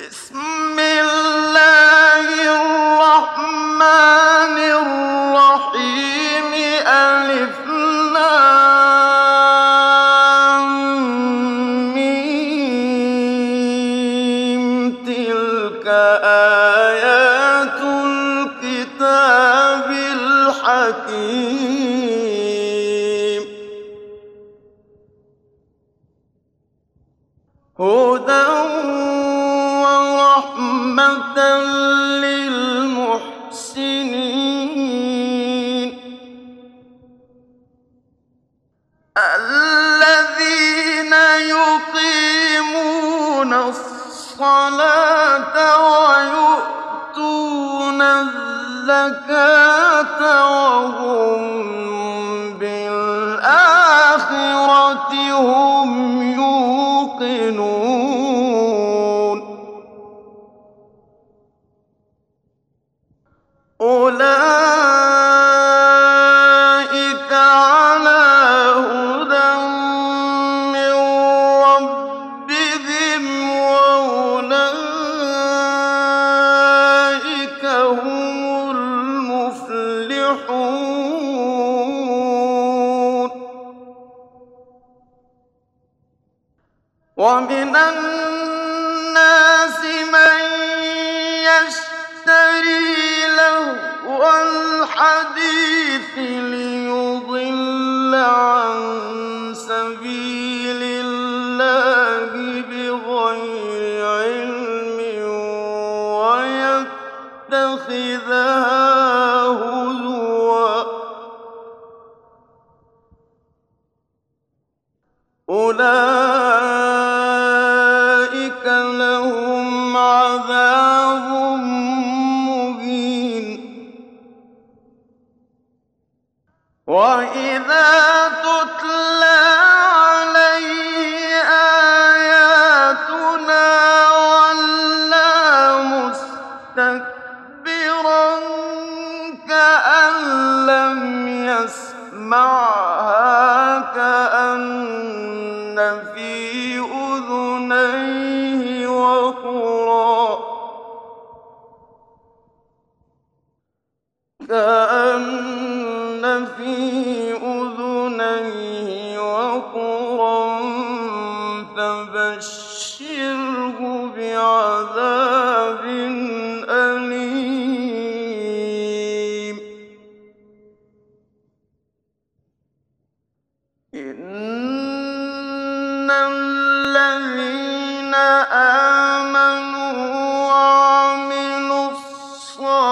this. Mm. الصلاة ويؤتون الزكاة وهم بالآخرة هم ومن الناس من يشتري له الحديث وإذا عذاب أليم. إن الذين آمنوا وعملوا الصالحات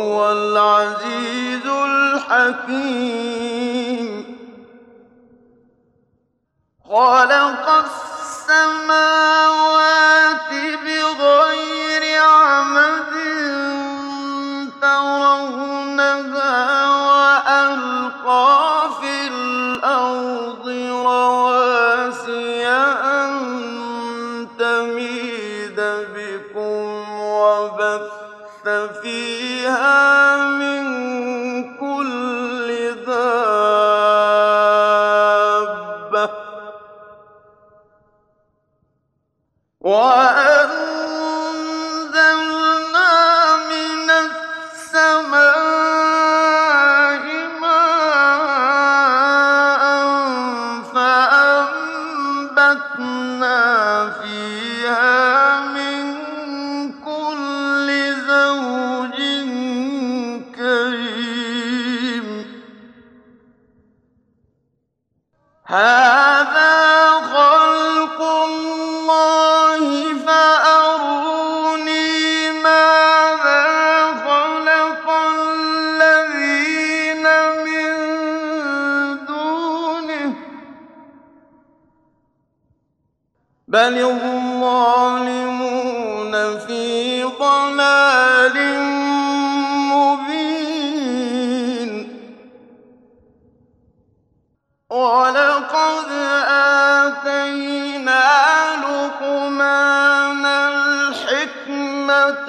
وهو العزيز الحكيم. قال الظالمون في ضلال مبين. ولقد آتينا لقمان الحكمة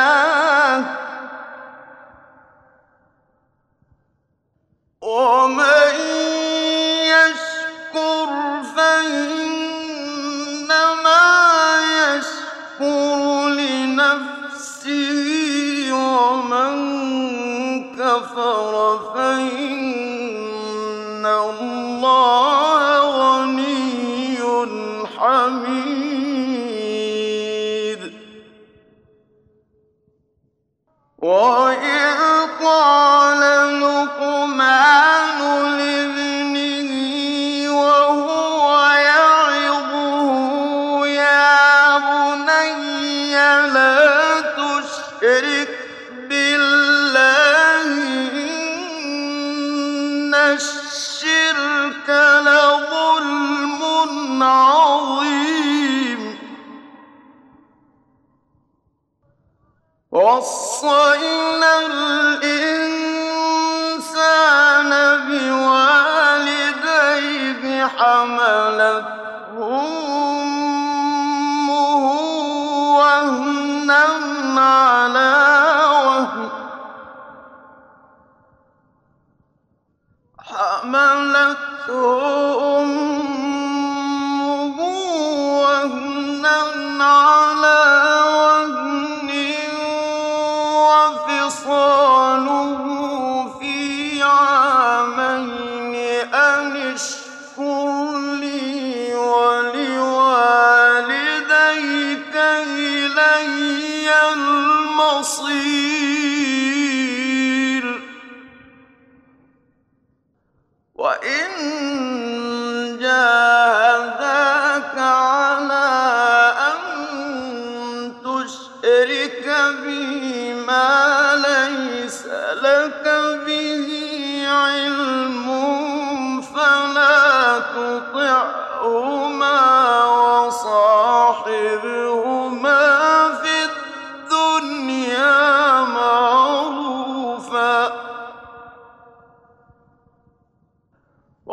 كفر فإن الله ووصينا الإنسان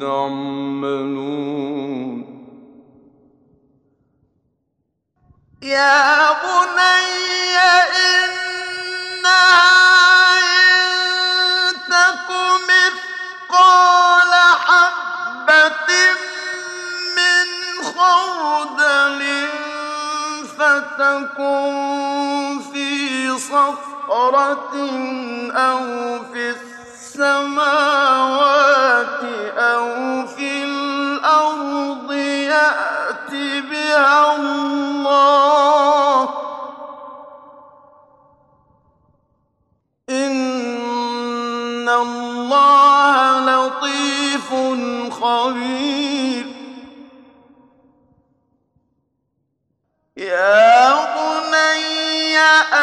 تعملون يا بني إنها إن تك مثقال حبة من خردل فتكن في صخرة أو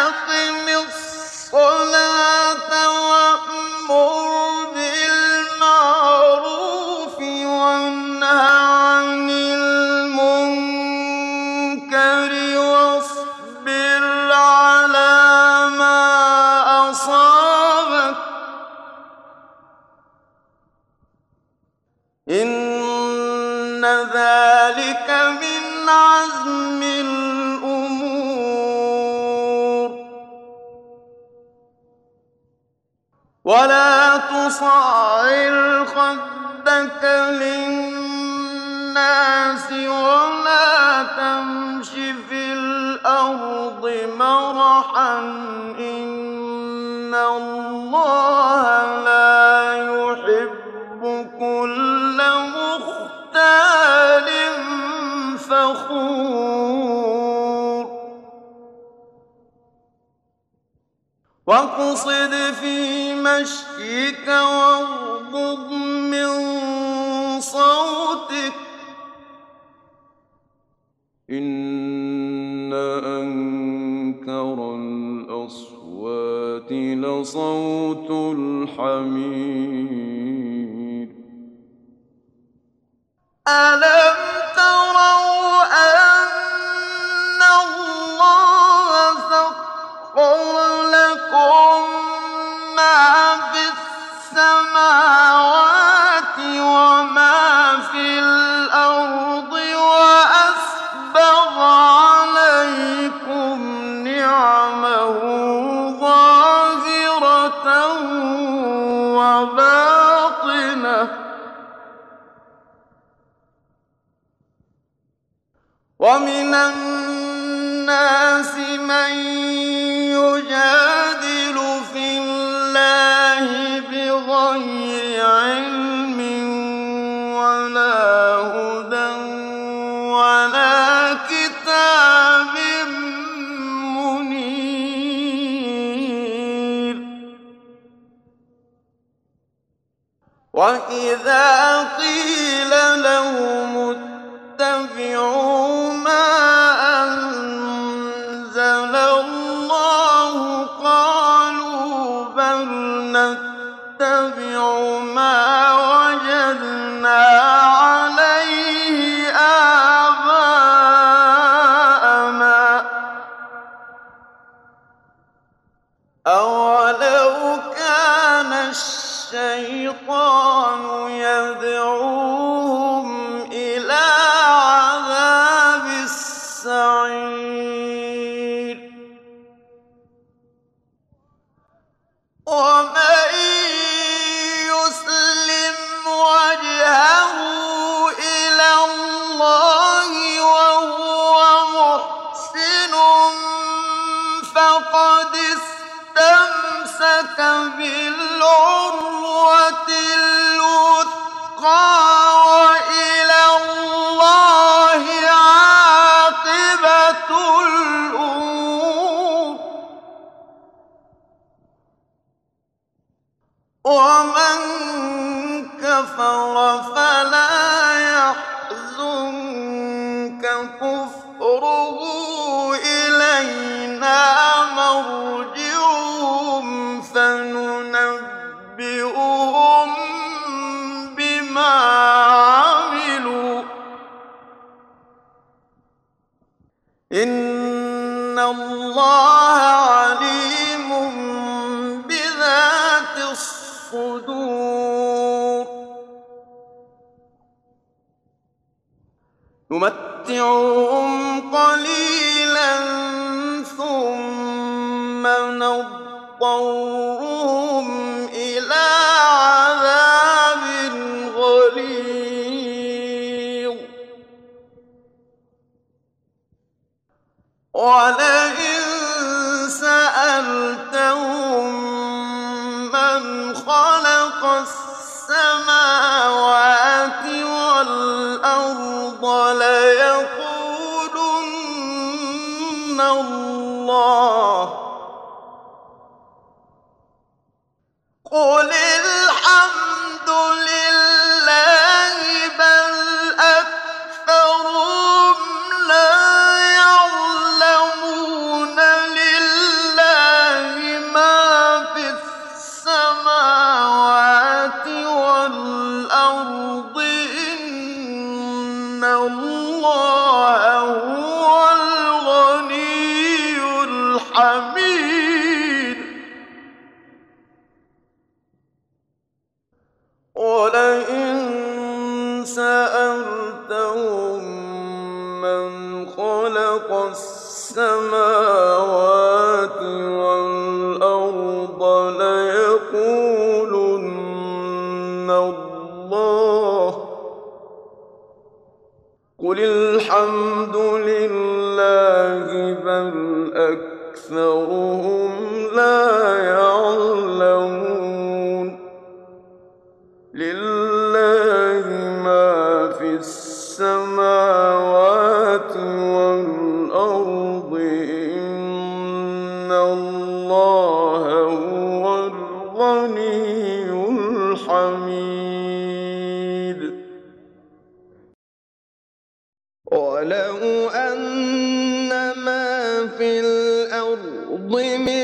أقم الصلاة. صاع الخد واقصد في مشيك واغضب من صوتك. إن أنكر الأصوات لصوت الحمير. ألا أولو كان الشيطان ومن كفر فإن نمتعهم قليلا ثم نضطر I'm الحمد لله بل أكثرهم في الأرض من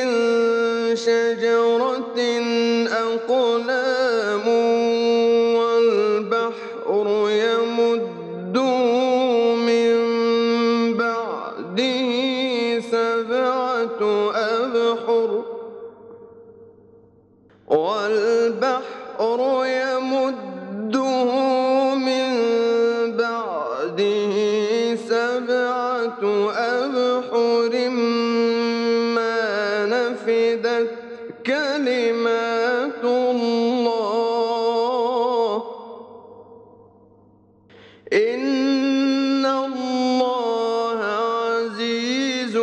إن الله عزيز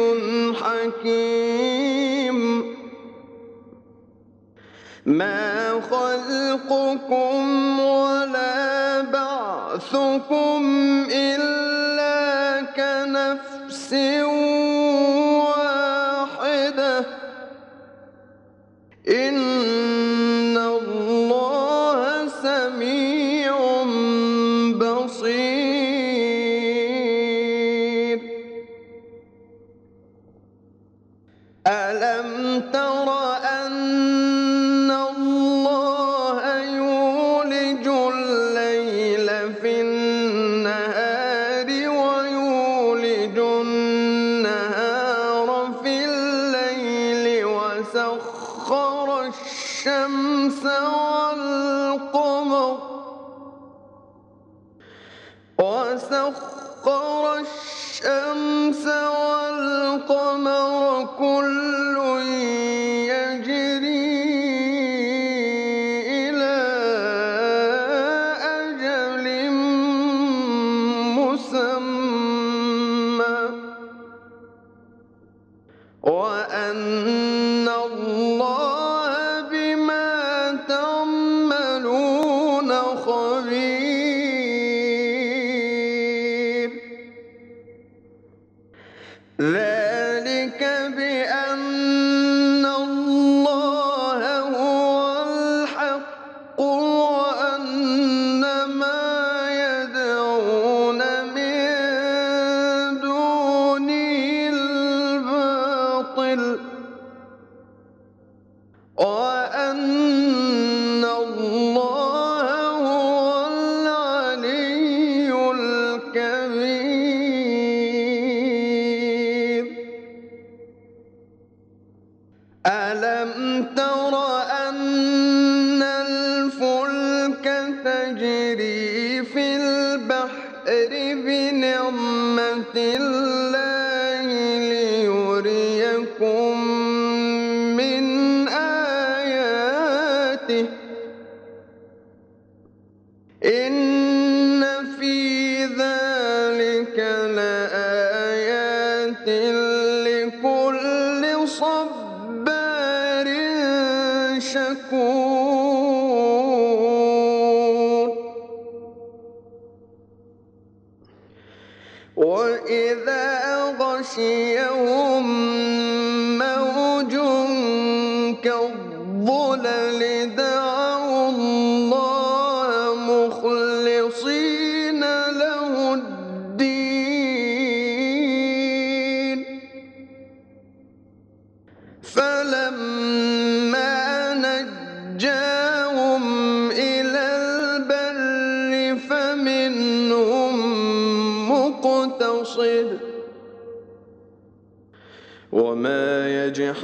حكيم. ما خلقكم فقر الشيء ألم تر أن الفلك تجري في البحر بنعمة وإذا غشيهم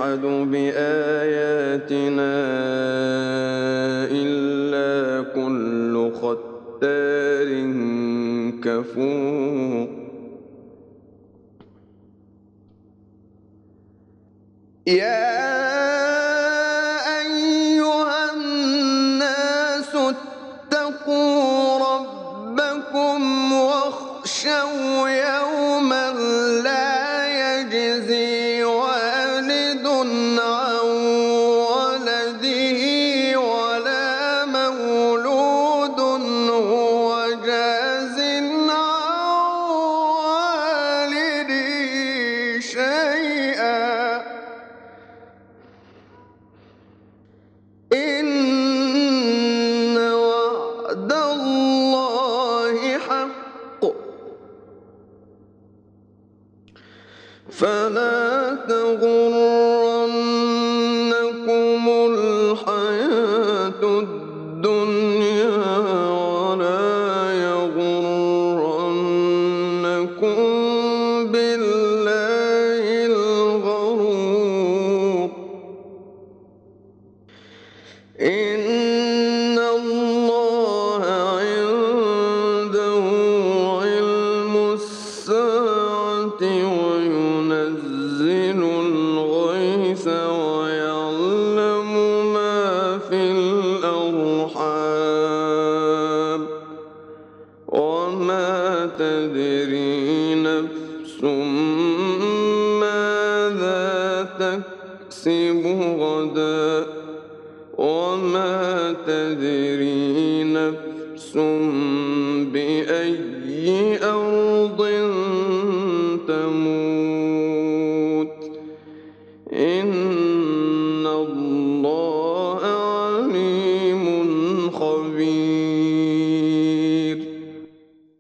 يجحد بآياتنا إلا كل ختار كفور. يا